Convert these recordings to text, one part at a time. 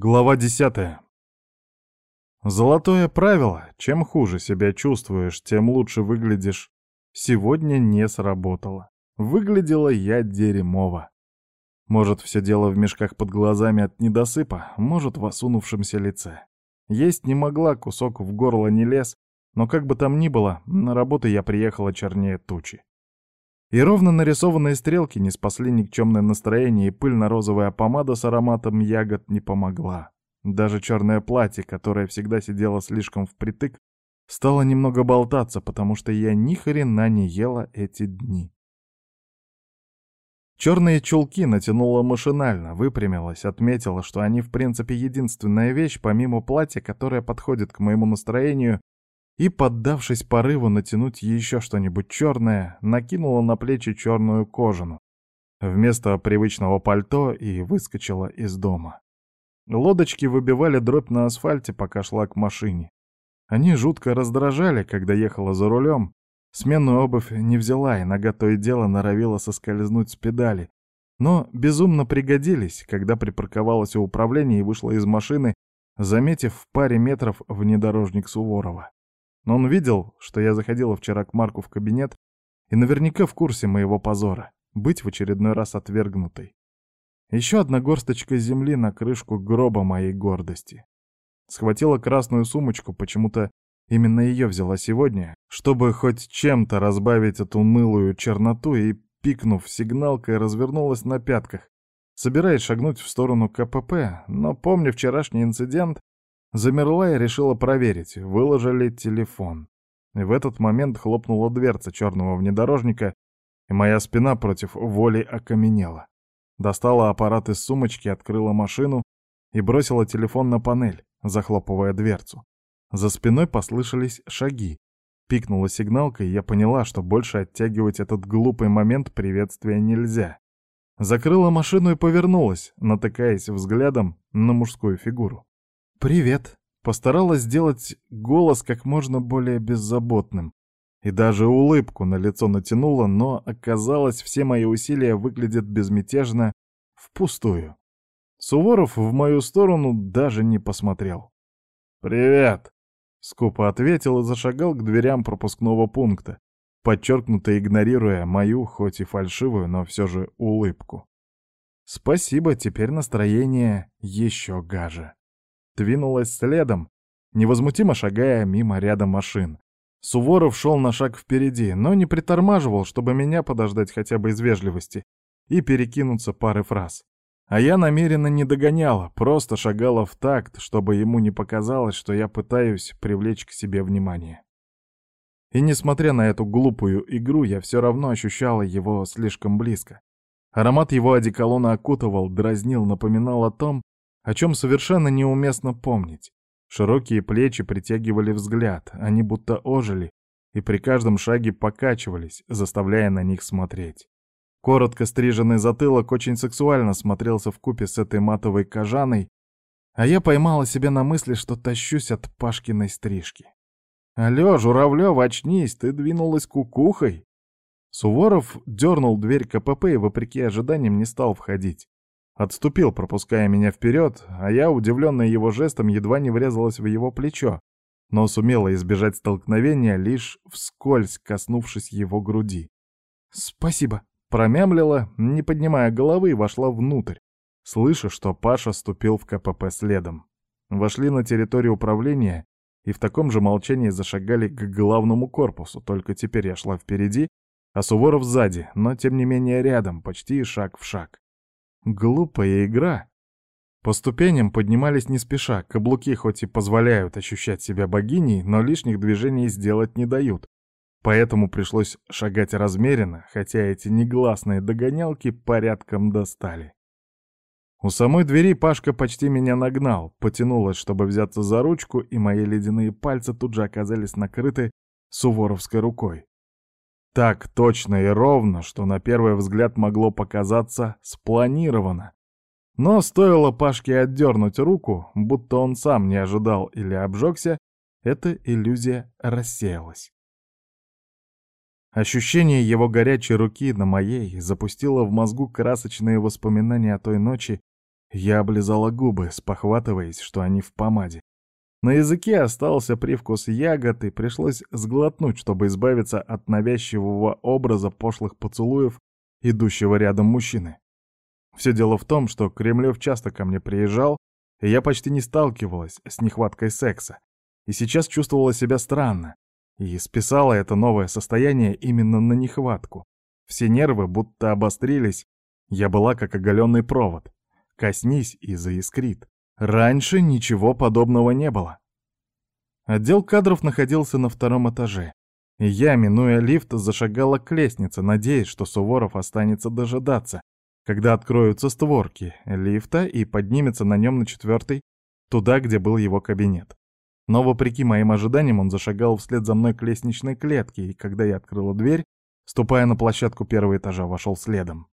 Глава 10. Золотое правило. Чем хуже себя чувствуешь, тем лучше выглядишь. Сегодня не сработало. Выглядела я дерьмово. Может, все дело в мешках под глазами от недосыпа, может, в осунувшемся лице. Есть не могла, кусок в горло не лез, но как бы там ни было, на работу я приехала чернее тучи. И ровно нарисованные стрелки не спасли никчемное настроение, и пыльно-розовая помада с ароматом ягод не помогла. Даже черное платье, которое всегда сидело слишком впритык, стало немного болтаться, потому что я ни хрена не ела эти дни. Черные чулки натянула машинально, выпрямилась, отметила, что они в принципе единственная вещь, помимо платья, которая подходит к моему настроению и, поддавшись порыву натянуть еще что-нибудь черное, накинула на плечи черную кожану вместо привычного пальто и выскочила из дома. Лодочки выбивали дробь на асфальте, пока шла к машине. Они жутко раздражали, когда ехала за рулем. Сменную обувь не взяла, и нога то и дело норовила соскользнуть с педали. Но безумно пригодились, когда припарковалась у управления и вышла из машины, заметив в паре метров внедорожник Суворова. Но он видел, что я заходила вчера к Марку в кабинет и наверняка в курсе моего позора — быть в очередной раз отвергнутой. Еще одна горсточка земли на крышку гроба моей гордости. Схватила красную сумочку, почему-то именно ее взяла сегодня, чтобы хоть чем-то разбавить эту унылую черноту и, пикнув сигналкой, развернулась на пятках, собираясь шагнуть в сторону КПП, но, помня вчерашний инцидент, Замерла и решила проверить, выложили телефон. И в этот момент хлопнула дверца черного внедорожника, и моя спина против воли окаменела. Достала аппарат из сумочки, открыла машину и бросила телефон на панель, захлопывая дверцу. За спиной послышались шаги. Пикнула сигналка, и я поняла, что больше оттягивать этот глупый момент приветствия нельзя. Закрыла машину и повернулась, натыкаясь взглядом на мужскую фигуру. «Привет!» Постаралась сделать голос как можно более беззаботным. И даже улыбку на лицо натянула, но оказалось, все мои усилия выглядят безмятежно, впустую. Суворов в мою сторону даже не посмотрел. «Привет!» — скупо ответил и зашагал к дверям пропускного пункта, подчеркнуто игнорируя мою, хоть и фальшивую, но все же улыбку. «Спасибо, теперь настроение еще гаже» двинулась следом, невозмутимо шагая мимо ряда машин. Суворов шел на шаг впереди, но не притормаживал, чтобы меня подождать хотя бы из вежливости и перекинуться пары фраз. А я намеренно не догоняла, просто шагала в такт, чтобы ему не показалось, что я пытаюсь привлечь к себе внимание. И несмотря на эту глупую игру, я все равно ощущала его слишком близко. Аромат его одеколона окутывал, дразнил, напоминал о том, о чем совершенно неуместно помнить. Широкие плечи притягивали взгляд, они будто ожили и при каждом шаге покачивались, заставляя на них смотреть. Коротко стриженный затылок очень сексуально смотрелся в купе с этой матовой кожаной, а я поймала себя на мысли, что тащусь от Пашкиной стрижки. «Алло, Журавлёв, очнись, ты двинулась кукухой!» Суворов дернул дверь КПП и, вопреки ожиданиям, не стал входить. Отступил, пропуская меня вперед, а я, удивленная его жестом, едва не врезалась в его плечо, но сумела избежать столкновения, лишь вскользь коснувшись его груди. «Спасибо», — промямлила, не поднимая головы, и вошла внутрь, слыша, что Паша ступил в КПП следом. Вошли на территорию управления и в таком же молчании зашагали к главному корпусу, только теперь я шла впереди, а Суворов сзади, но тем не менее рядом, почти шаг в шаг. Глупая игра. По ступеням поднимались не спеша, каблуки хоть и позволяют ощущать себя богиней, но лишних движений сделать не дают. Поэтому пришлось шагать размеренно, хотя эти негласные догонялки порядком достали. У самой двери Пашка почти меня нагнал, потянулась, чтобы взяться за ручку, и мои ледяные пальцы тут же оказались накрыты суворовской рукой. Так точно и ровно, что на первый взгляд могло показаться спланировано. Но стоило Пашке отдернуть руку, будто он сам не ожидал или обжегся, эта иллюзия рассеялась. Ощущение его горячей руки на моей запустило в мозгу красочные воспоминания о той ночи, Я облизала губы, спохватываясь, что они в помаде. На языке остался привкус ягод, и пришлось сглотнуть, чтобы избавиться от навязчивого образа пошлых поцелуев идущего рядом мужчины. Все дело в том, что Кремлев часто ко мне приезжал, и я почти не сталкивалась с нехваткой секса. И сейчас чувствовала себя странно. И списала это новое состояние именно на нехватку. Все нервы будто обострились. Я была как оголенный провод. Коснись и заискрит. Раньше ничего подобного не было. Отдел кадров находился на втором этаже. Я, минуя лифт, зашагала к лестнице, надеясь, что Суворов останется дожидаться, когда откроются створки лифта и поднимется на нем на четвертый, туда, где был его кабинет. Но, вопреки моим ожиданиям, он зашагал вслед за мной к лестничной клетке, и когда я открыла дверь, ступая на площадку первого этажа, вошел следом.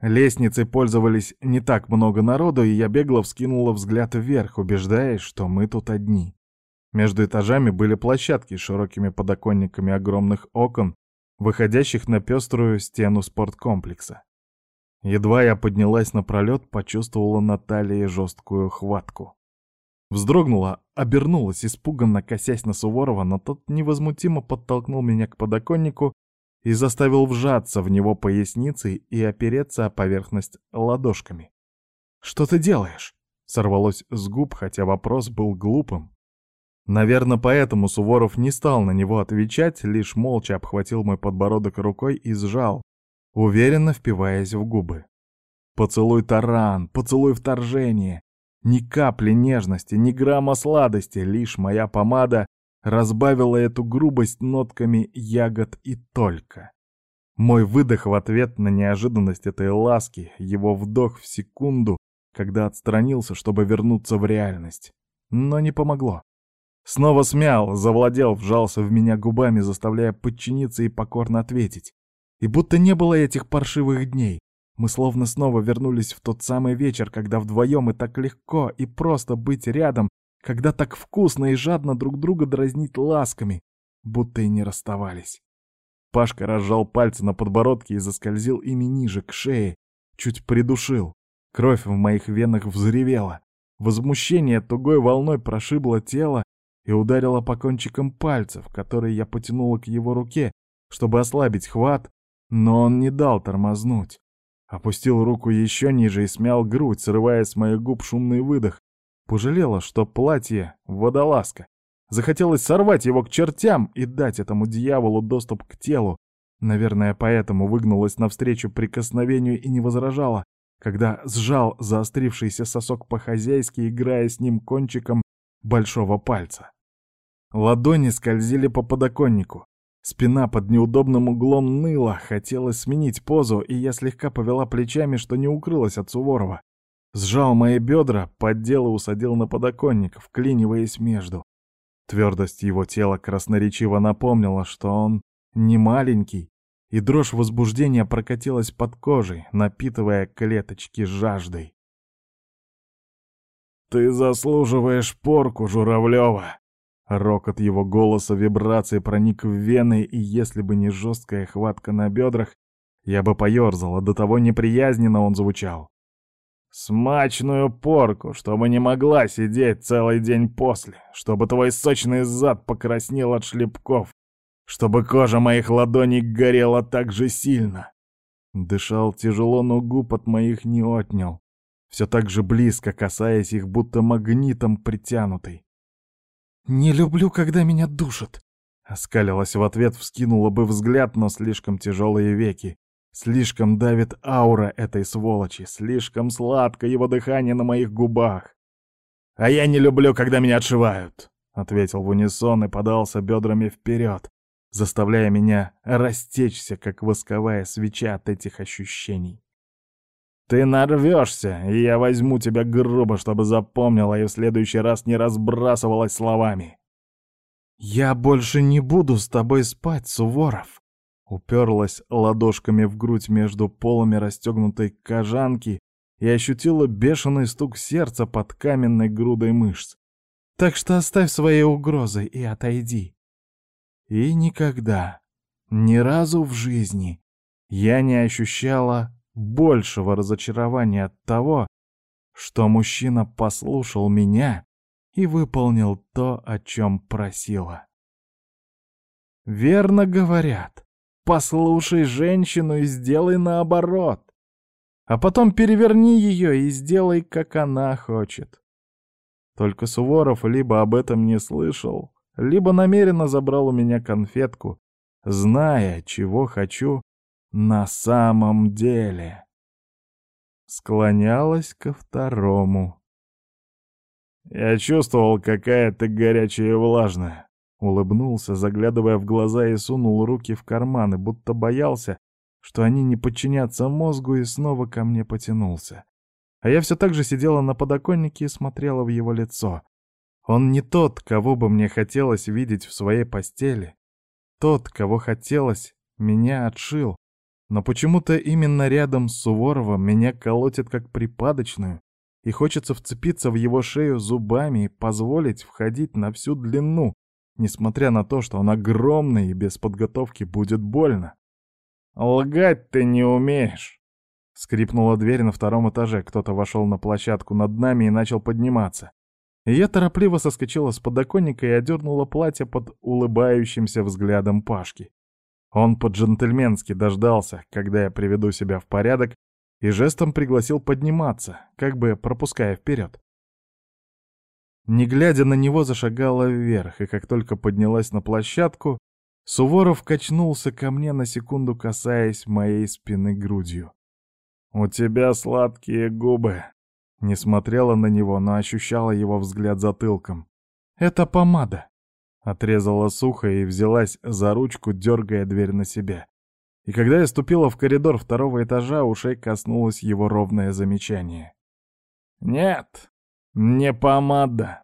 Лестницей пользовались не так много народу, и я бегло вскинула взгляд вверх, убеждаясь, что мы тут одни. Между этажами были площадки с широкими подоконниками огромных окон, выходящих на пеструю стену спорткомплекса. Едва я поднялась на пролет, почувствовала на талии жесткую хватку. Вздрогнула, обернулась, испуганно косясь на Суворова, но тот невозмутимо подтолкнул меня к подоконнику и заставил вжаться в него поясницей и опереться о поверхность ладошками. «Что ты делаешь?» — сорвалось с губ, хотя вопрос был глупым. Наверное, поэтому Суворов не стал на него отвечать, лишь молча обхватил мой подбородок рукой и сжал, уверенно впиваясь в губы. Поцелуй таран, поцелуй вторжение. Ни капли нежности, ни грамма сладости, лишь моя помада разбавила эту грубость нотками ягод и только. Мой выдох в ответ на неожиданность этой ласки, его вдох в секунду, когда отстранился, чтобы вернуться в реальность. Но не помогло. Снова смял, завладел, вжался в меня губами, заставляя подчиниться и покорно ответить. И будто не было этих паршивых дней. Мы словно снова вернулись в тот самый вечер, когда вдвоем и так легко, и просто быть рядом, когда так вкусно и жадно друг друга дразнить ласками, будто и не расставались. Пашка разжал пальцы на подбородке и заскользил ими ниже, к шее, чуть придушил. Кровь в моих венах взревела. Возмущение тугой волной прошибло тело и ударило по кончикам пальцев, которые я потянула к его руке, чтобы ослабить хват, но он не дал тормознуть. Опустил руку еще ниже и смял грудь, срывая с моих губ шумный выдох, Пожалела, что платье — водолазка. Захотелось сорвать его к чертям и дать этому дьяволу доступ к телу. Наверное, поэтому выгнулась навстречу прикосновению и не возражала, когда сжал заострившийся сосок по-хозяйски, играя с ним кончиком большого пальца. Ладони скользили по подоконнику. Спина под неудобным углом ныла, хотелось сменить позу, и я слегка повела плечами, что не укрылась от Суворова. Сжал мои бедра, поддел и усадил на подоконник, вклиниваясь между. Твердость его тела красноречиво напомнила, что он не маленький, и дрожь возбуждения прокатилась под кожей, напитывая клеточки жаждой. «Ты заслуживаешь порку, Журавлева!» Рокот его голоса вибрации проник в вены, и если бы не жесткая хватка на бедрах, я бы поерзала, до того неприязненно он звучал. Смачную порку, чтобы не могла сидеть целый день после, чтобы твой сочный зад покраснел от шлепков, чтобы кожа моих ладоней горела так же сильно. Дышал тяжело, но губ от моих не отнял, все так же близко касаясь их, будто магнитом притянутый. «Не люблю, когда меня душат», — оскалилась в ответ, вскинула бы взгляд, но слишком тяжелые веки. Слишком давит аура этой сволочи, слишком сладко его дыхание на моих губах. «А я не люблю, когда меня отшивают», — ответил в унисон и подался бедрами вперед, заставляя меня растечься, как восковая свеча от этих ощущений. «Ты нарвешься, и я возьму тебя грубо, чтобы запомнила и в следующий раз не разбрасывалась словами». «Я больше не буду с тобой спать, Суворов», уперлась ладошками в грудь между полами расстегнутой кожанки и ощутила бешеный стук сердца под каменной грудой мышц. Так что оставь свои угрозы и отойди. И никогда, ни разу в жизни я не ощущала большего разочарования от того, что мужчина послушал меня и выполнил то, о чем просила. Верно говорят, послушай женщину и сделай наоборот. А потом переверни ее и сделай, как она хочет. Только Суворов либо об этом не слышал, либо намеренно забрал у меня конфетку, зная, чего хочу на самом деле. Склонялась ко второму. Я чувствовал, какая ты горячая и влажная. Улыбнулся, заглядывая в глаза и сунул руки в карманы, будто боялся, что они не подчинятся мозгу и снова ко мне потянулся. А я все так же сидела на подоконнике и смотрела в его лицо. Он не тот, кого бы мне хотелось видеть в своей постели. Тот, кого хотелось, меня отшил. Но почему-то именно рядом с Суворовым меня колотит как припадочную, и хочется вцепиться в его шею зубами и позволить входить на всю длину, несмотря на то, что он огромный и без подготовки будет больно. «Лгать ты не умеешь!» Скрипнула дверь на втором этаже, кто-то вошел на площадку над нами и начал подниматься. Я торопливо соскочила с подоконника и одернула платье под улыбающимся взглядом Пашки. Он по-джентльменски дождался, когда я приведу себя в порядок, и жестом пригласил подниматься, как бы пропуская вперед. Не глядя на него, зашагала вверх, и как только поднялась на площадку, Суворов качнулся ко мне на секунду, касаясь моей спины грудью. «У тебя сладкие губы», не смотрела на него, но ощущала его взгляд затылком. «Это помада!» Отрезала сухо и взялась за ручку, дергая дверь на себя. И когда я ступила в коридор второго этажа, ушей коснулось его ровное замечание. «Нет, не помада!»